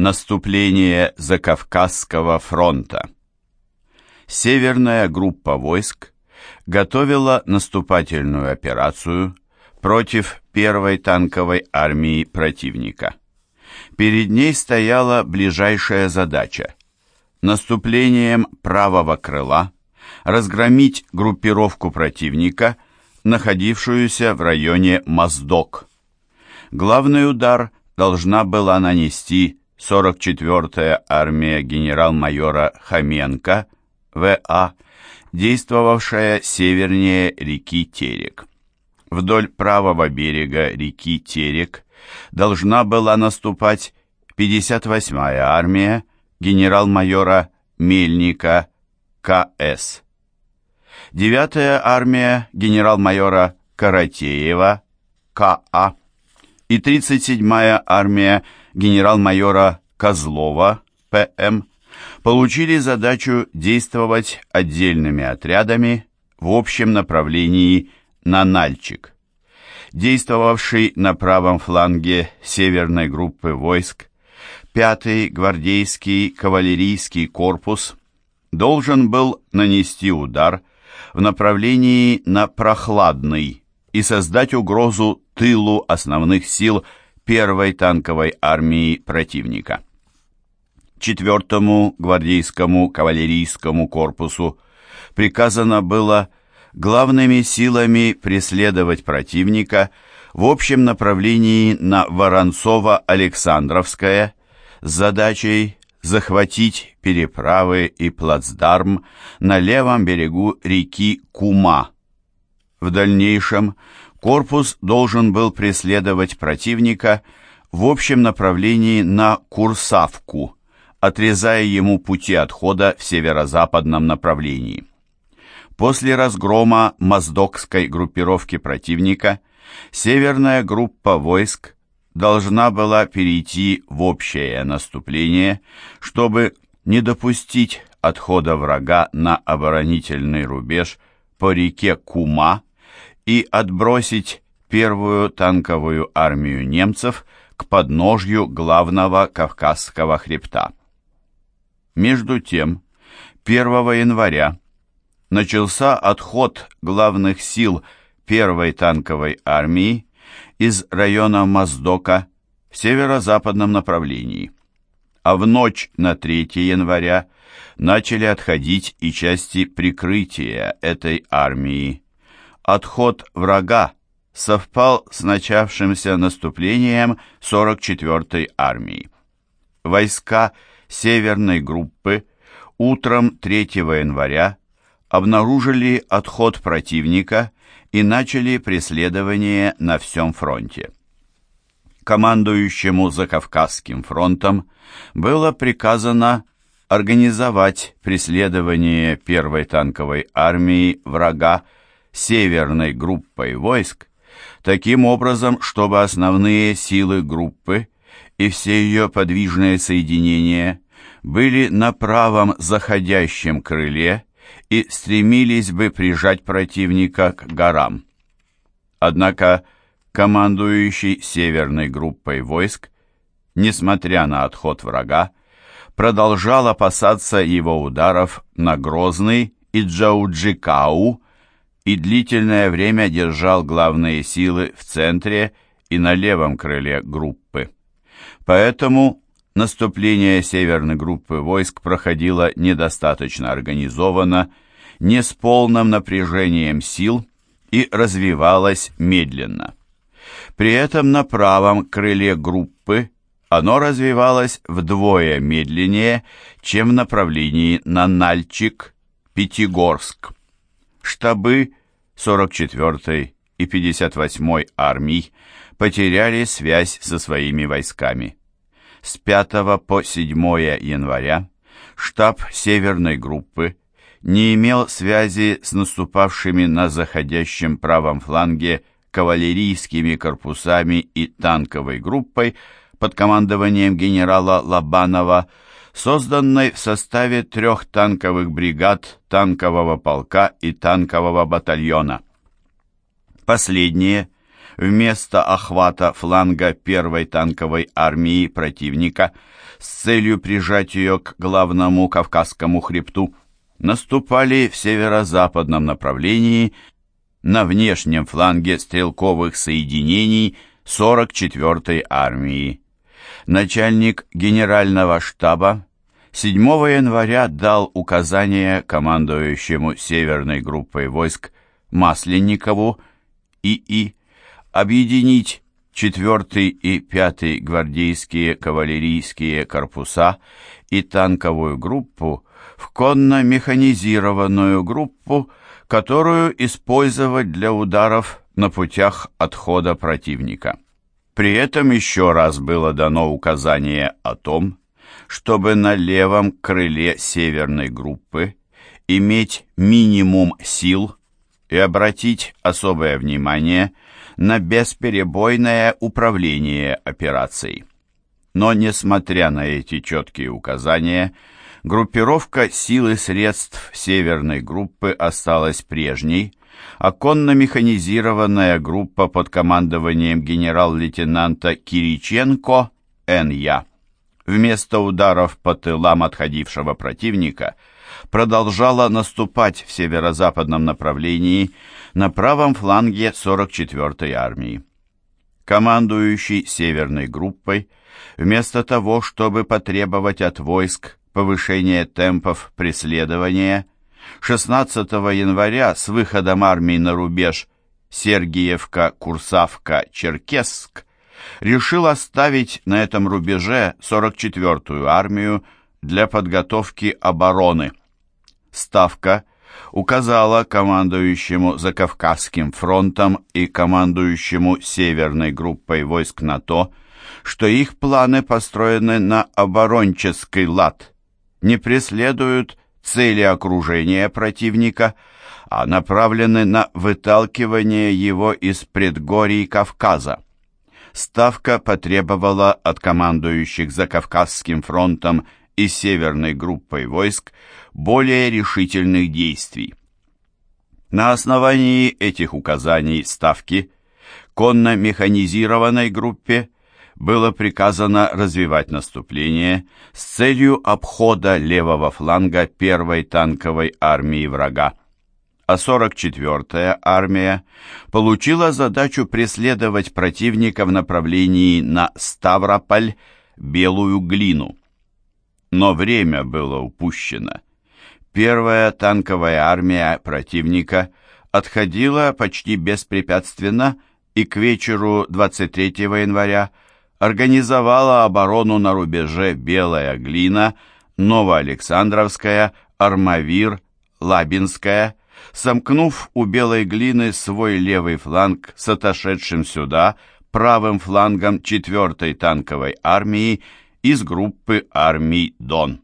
Наступление Закавказского фронта. Северная группа войск готовила наступательную операцию против первой танковой армии противника. Перед ней стояла ближайшая задача – наступлением правого крыла разгромить группировку противника, находившуюся в районе Моздок. Главный удар должна была нанести 44-я армия генерал-майора Хоменко, В.А., действовавшая севернее реки Терек. Вдоль правого берега реки Терек должна была наступать 58-я армия генерал-майора Мельника К.С. 9-я армия генерал-майора Каратеева К.А. и 37-я армия генерал-майора Козлова, ПМ, получили задачу действовать отдельными отрядами в общем направлении на Нальчик. Действовавший на правом фланге северной группы войск 5-й гвардейский кавалерийский корпус должен был нанести удар в направлении на Прохладный и создать угрозу тылу основных сил первой танковой армии противника. Четвертому гвардейскому кавалерийскому корпусу приказано было главными силами преследовать противника в общем направлении на Воронцово-Александровское с задачей захватить переправы и плацдарм на левом берегу реки Кума. В дальнейшем корпус должен был преследовать противника в общем направлении на Курсавку, отрезая ему пути отхода в северо-западном направлении. После разгрома Моздокской группировки противника северная группа войск должна была перейти в общее наступление, чтобы не допустить отхода врага на оборонительный рубеж по реке Кума и отбросить первую танковую армию немцев к подножью главного Кавказского хребта. Между тем, 1 января начался отход главных сил первой танковой армии из района Моздока в северо-западном направлении, а в ночь на 3 января начали отходить и части прикрытия этой армии отход врага совпал с начавшимся наступлением 44-й армии. Войска Северной группы утром 3 января обнаружили отход противника и начали преследование на всем фронте. Командующему Закавказским фронтом было приказано организовать преследование первой танковой армии врага северной группой войск, таким образом, чтобы основные силы группы и все ее подвижные соединения были на правом заходящем крыле и стремились бы прижать противника к горам. Однако командующий северной группой войск, несмотря на отход врага, продолжал опасаться его ударов на Грозный и Джауджикау, и длительное время держал главные силы в центре и на левом крыле группы. Поэтому наступление северной группы войск проходило недостаточно организованно, не с полным напряжением сил и развивалось медленно. При этом на правом крыле группы оно развивалось вдвое медленнее, чем в направлении на Нальчик, Пятигорск. Штабы 44-й и 58-й армий потеряли связь со своими войсками. С 5 по 7 января штаб Северной группы не имел связи с наступавшими на заходящем правом фланге кавалерийскими корпусами и танковой группой под командованием генерала Лобанова, созданной в составе трех танковых бригад танкового полка и танкового батальона. Последние вместо охвата фланга первой танковой армии противника с целью прижать ее к главному Кавказскому хребту, наступали в северо-западном направлении на внешнем фланге стрелковых соединений 44-й армии. Начальник генерального штаба 7 января дал указание командующему северной группой войск Масленникову ИИ объединить 4 и 5 гвардейские кавалерийские корпуса и танковую группу в конно-механизированную группу, которую использовать для ударов на путях отхода противника. При этом еще раз было дано указание о том, чтобы на левом крыле северной группы иметь минимум сил и обратить особое внимание на бесперебойное управление операцией. Но, несмотря на эти четкие указания, группировка сил и средств северной группы осталась прежней, а конно-механизированная группа под командованием генерал-лейтенанта Кириченко Н.Я. вместо ударов по тылам отходившего противника продолжала наступать в северо-западном направлении на правом фланге 44-й армии. Командующий северной группой, вместо того, чтобы потребовать от войск повышения темпов преследования, 16 января с выходом армии на рубеж Сергиевка, Курсавка, Черкесск решил оставить на этом рубеже 44-ю армию для подготовки обороны. Ставка указала командующему Закавказским фронтом и командующему Северной группой войск НАТО, что их планы построены на оборонческий лад, не преследуют цели окружения противника, а направлены на выталкивание его из предгорий Кавказа. Ставка потребовала от командующих Закавказским фронтом и Северной группой войск более решительных действий. На основании этих указаний Ставки конно-механизированной группе было приказано развивать наступление с целью обхода левого фланга первой танковой армии врага, а 44-я армия получила задачу преследовать противника в направлении на Ставрополь, Белую Глину. Но время было упущено. Первая танковая армия противника отходила почти беспрепятственно и к вечеру 23 января организовала оборону на рубеже Белая Глина, Новоалександровская, Армавир, Лабинская, сомкнув у Белой Глины свой левый фланг с отошедшим сюда правым флангом 4-й танковой армии из группы армий Дон.